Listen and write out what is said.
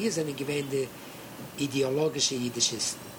Wir sind gewähnte ideologische Jüdischisten.